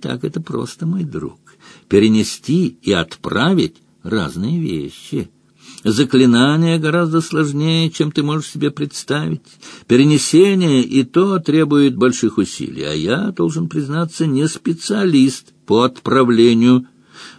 так это просто, мой друг. Перенести и отправить — разные вещи. Заклинание гораздо сложнее, чем ты можешь себе представить. Перенесение и то требует больших усилий, а я, должен признаться, не специалист по отправлению.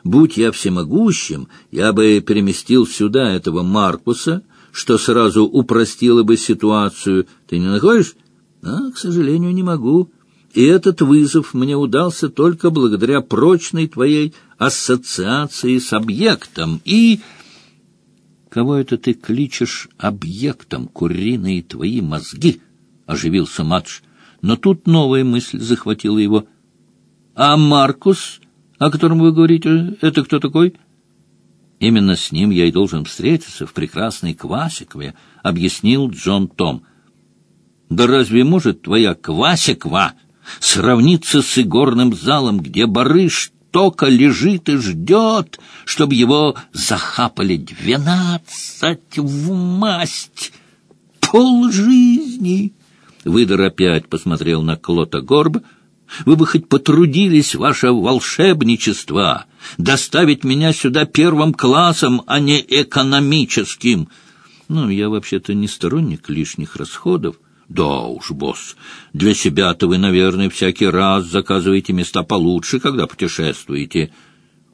Будь я всемогущим, я бы переместил сюда этого Маркуса, что сразу упростило бы ситуацию. Ты не находишь? А, к сожалению, не могу. И этот вызов мне удался только благодаря прочной твоей ассоциации с объектом и... «Кого это ты кличешь объектом, куриные твои мозги?» — оживился Матш. Но тут новая мысль захватила его. «А Маркус, о котором вы говорите, это кто такой?» «Именно с ним я и должен встретиться в прекрасной Квасикове», — объяснил Джон Том. «Да разве может твоя Квасиква сравниться с игорным залом, где барыш тока лежит и ждет, чтобы его захапали двенадцать в масть. Пол жизни. Выдор опять посмотрел на Клота Горба. Вы бы хоть потрудились, ваше волшебничество, доставить меня сюда первым классом, а не экономическим. Ну, я вообще-то не сторонник лишних расходов. Да уж, босс, для себя-то вы, наверное, всякий раз заказываете места получше, когда путешествуете.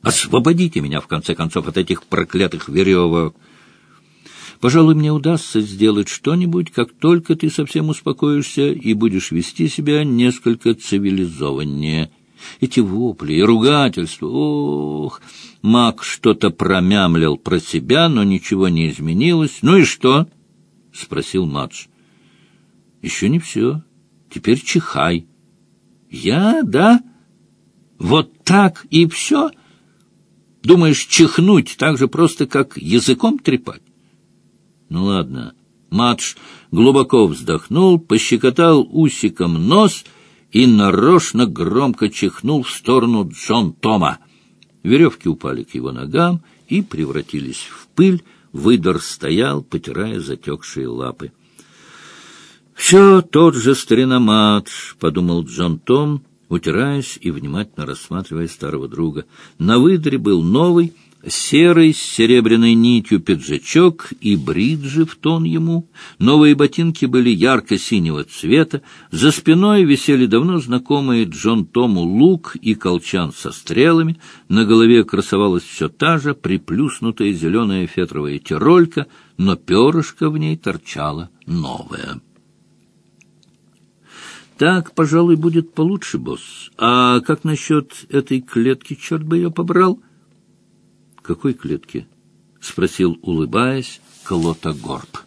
Освободите меня, в конце концов, от этих проклятых веревок. Пожалуй, мне удастся сделать что-нибудь, как только ты совсем успокоишься и будешь вести себя несколько цивилизованнее. Эти вопли и ругательства, ох! Мак что-то промямлил про себя, но ничего не изменилось. Ну и что? — спросил Мадж. Еще не все. Теперь чихай. Я, да? Вот так и все? Думаешь, чихнуть так же просто, как языком трепать? Ну ладно. Матш глубоко вздохнул, пощекотал усиком нос и нарочно громко чихнул в сторону Джон Тома. Веревки упали к его ногам и превратились в пыль. Выдор стоял, потирая затекшие лапы. «Все тот же стариномат», — подумал Джон Том, утираясь и внимательно рассматривая старого друга. На выдре был новый, серый с серебряной нитью пиджачок и бриджи в тон ему. Новые ботинки были ярко-синего цвета. За спиной висели давно знакомые Джон Тому лук и колчан со стрелами. На голове красовалась все та же приплюснутая зеленая фетровая тиролька, но перышко в ней торчало новое. Так, пожалуй, будет получше, босс. А как насчет этой клетки, черт бы ее побрал? Какой клетки? — спросил, улыбаясь, Клота Горб.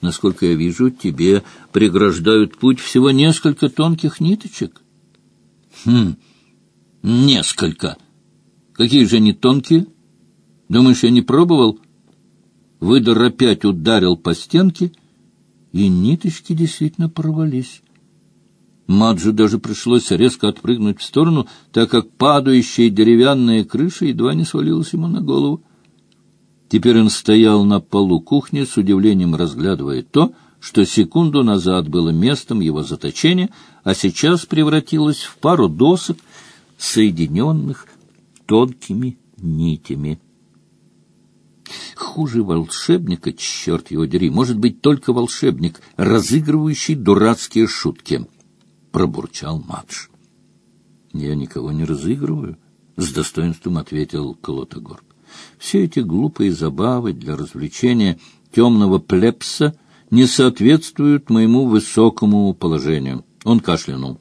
Насколько я вижу, тебе преграждают путь всего несколько тонких ниточек. Хм, несколько. Какие же они тонкие? Думаешь, я не пробовал? Выдор опять ударил по стенке, и ниточки действительно порвались. Маджу даже пришлось резко отпрыгнуть в сторону, так как падающая деревянная крыша едва не свалилась ему на голову. Теперь он стоял на полу кухни, с удивлением разглядывая то, что секунду назад было местом его заточения, а сейчас превратилось в пару досок, соединенных тонкими нитями. Хуже волшебника, черт его дери, может быть только волшебник, разыгрывающий дурацкие шутки. — пробурчал Мадж. — Я никого не разыгрываю, — с достоинством ответил Колотогорб. — Все эти глупые забавы для развлечения темного плебса не соответствуют моему высокому положению. Он кашлянул.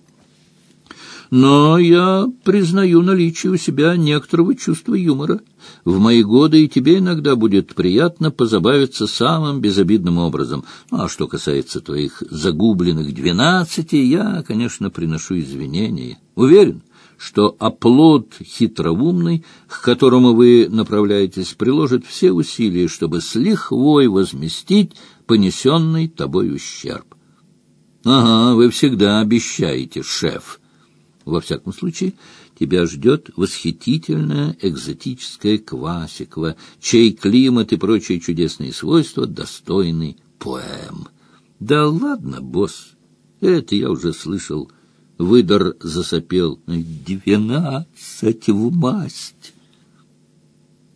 Но я признаю наличие у себя некоторого чувства юмора. В мои годы и тебе иногда будет приятно позабавиться самым безобидным образом. Ну, а что касается твоих загубленных двенадцати, я, конечно, приношу извинения. Уверен, что оплот хитроумный, к которому вы направляетесь, приложит все усилия, чтобы с лихвой возместить понесенный тобой ущерб. — Ага, вы всегда обещаете, шеф, во всяком случае, тебя ждет восхитительная экзотическая квасиква, чей климат и прочие чудесные свойства достойны поэм. Да ладно, босс, это я уже слышал Выдор засопел. «Двенадцать в масть!»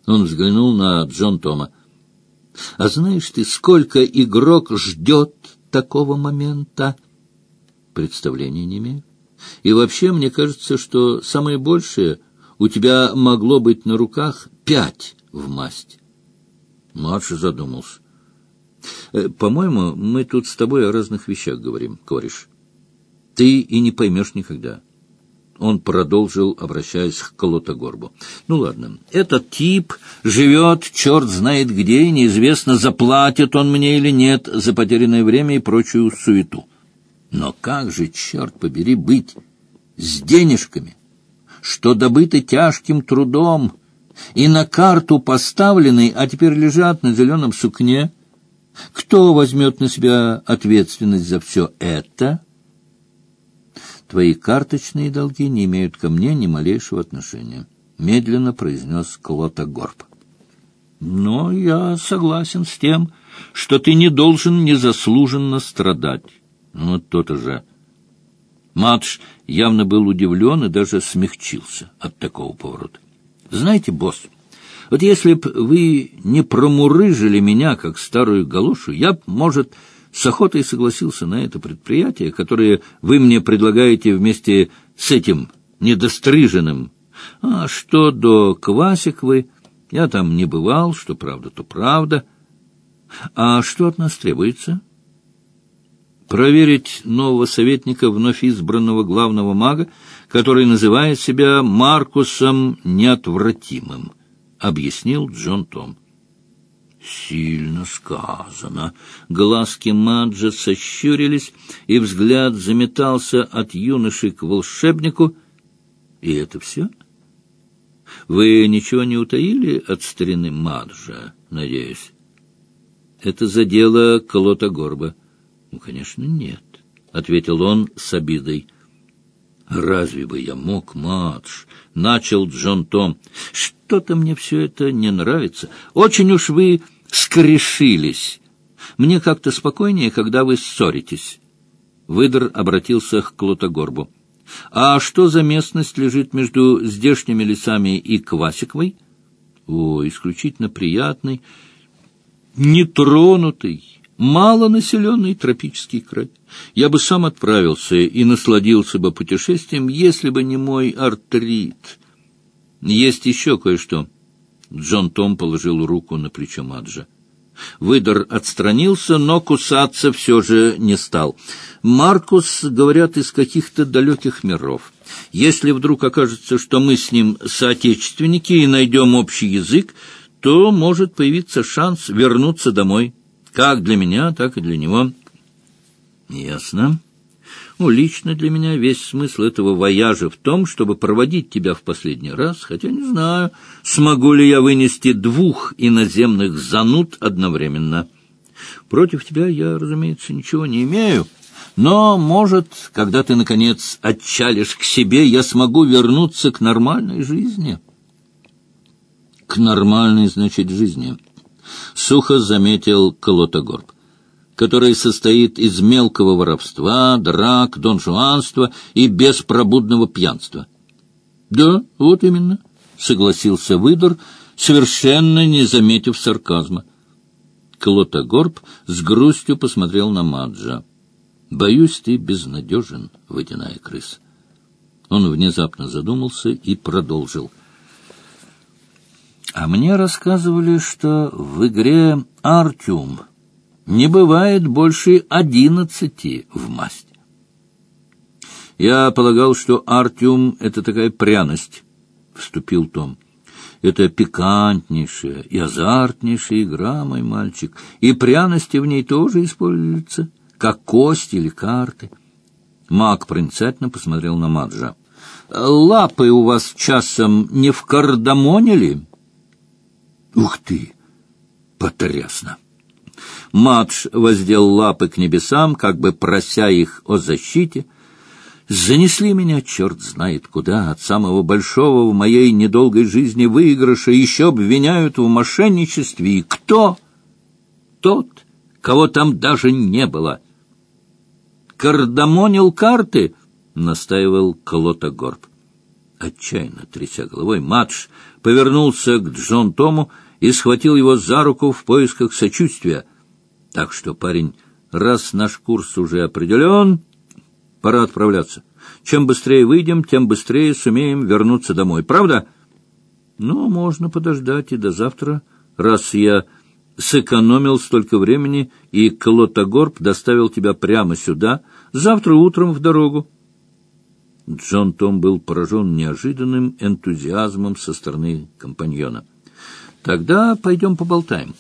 Он взглянул на Джон Тома. «А знаешь ты, сколько игрок ждет такого момента?» «Представления не имею. И вообще, мне кажется, что самое большее у тебя могло быть на руках пять в масть». Младший задумался. «Э, «По-моему, мы тут с тобой о разных вещах говорим, кореш. Ты и не поймешь никогда. Он продолжил, обращаясь к Колотогорбу. Ну ладно, этот тип живет, черт знает где, неизвестно, заплатит он мне или нет за потерянное время и прочую суету. Но как же, черт побери, быть с денежками, что добыты тяжким трудом и на карту поставлены, а теперь лежат на зеленом сукне? Кто возьмет на себя ответственность за все это?» Твои карточные долги не имеют ко мне ни малейшего отношения, — медленно произнес Клота Горб. Но я согласен с тем, что ты не должен незаслуженно страдать. Ну, то-то же. Матш явно был удивлен и даже смягчился от такого поворота. Знаете, босс, вот если б вы не промурыжили меня, как старую галушу, я б, может, с охотой согласился на это предприятие, которое вы мне предлагаете вместе с этим недостриженным. А что до Квасиквы, я там не бывал, что правда, то правда. А что от нас требуется? Проверить нового советника, вновь избранного главного мага, который называет себя Маркусом Неотвратимым, объяснил Джон Том. Сильно сказано. Глазки Маджа сощурились, и взгляд заметался от юноши к волшебнику. И это все? Вы ничего не утаили от старины Маджа, надеюсь? Это задело колота горба. Ну, конечно, нет, — ответил он с обидой. «Разве бы я мог, Мадж?» — начал Джон Том. «Что-то мне все это не нравится. Очень уж вы скрешились. Мне как-то спокойнее, когда вы ссоритесь. Выдор обратился к Клотогорбу. А что за местность лежит между здешними лесами и Квасиковой? О, исключительно приятный, нетронутый, малонаселенный тропический край. Я бы сам отправился и насладился бы путешествием, если бы не мой артрит. Есть еще кое-что. Джон Том положил руку на плечо Маджа. Выдор отстранился, но кусаться все же не стал. Маркус, говорят, из каких-то далеких миров. Если вдруг окажется, что мы с ним соотечественники и найдем общий язык, то может появиться шанс вернуться домой. Как для меня, так и для него. Ясно. Ну, лично для меня весь смысл этого вояжа в том, чтобы проводить тебя в последний раз, хотя не знаю, смогу ли я вынести двух иноземных зануд одновременно. Против тебя я, разумеется, ничего не имею, но, может, когда ты, наконец, отчалишь к себе, я смогу вернуться к нормальной жизни. К нормальной, значит, жизни. Сухо заметил Колотогорб которое состоит из мелкого воровства, драк, донжуанства и беспробудного пьянства. — Да, вот именно, — согласился выдор, совершенно не заметив сарказма. Клотогорб с грустью посмотрел на Маджа. — Боюсь, ты безнадежен, водяная крыса. Он внезапно задумался и продолжил. — А мне рассказывали, что в игре «Артюм» не бывает больше одиннадцати в масть. Я полагал, что Артюм — это такая пряность, — вступил Том. Это пикантнейшая и азартнейшая игра, мой мальчик, и пряности в ней тоже используются, как кости или карты. Маг проницательно посмотрел на Маджа. «Лапы у вас часом не в кардамоне ли?» «Ух ты! Потрясно!» Мадж воздел лапы к небесам, как бы прося их о защите. Занесли меня, черт знает куда, от самого большого в моей недолгой жизни выигрыша, еще обвиняют в мошенничестве. И кто? Тот, кого там даже не было. Кардамонил карты? — настаивал Клотогорб. Отчаянно тряся головой, Матш повернулся к Джон Тому и схватил его за руку в поисках сочувствия. Так что, парень, раз наш курс уже определен, пора отправляться. Чем быстрее выйдем, тем быстрее сумеем вернуться домой. Правда? Ну, можно подождать и до завтра, раз я сэкономил столько времени, и Клотогорб доставил тебя прямо сюда, завтра утром в дорогу. Джон Том был поражен неожиданным энтузиазмом со стороны компаньона. «Тогда пойдем поболтаем.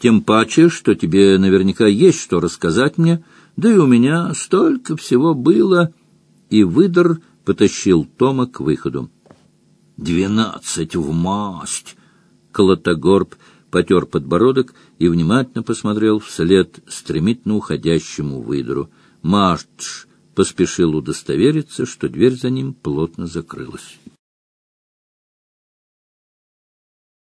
Тем паче, что тебе наверняка есть что рассказать мне, да и у меня столько всего было...» И выдор потащил Тома к выходу. «Двенадцать в масть!» Колотогорб потер подбородок и внимательно посмотрел вслед стремительно уходящему выдру. Мартш поспешил удостовериться, что дверь за ним плотно закрылась.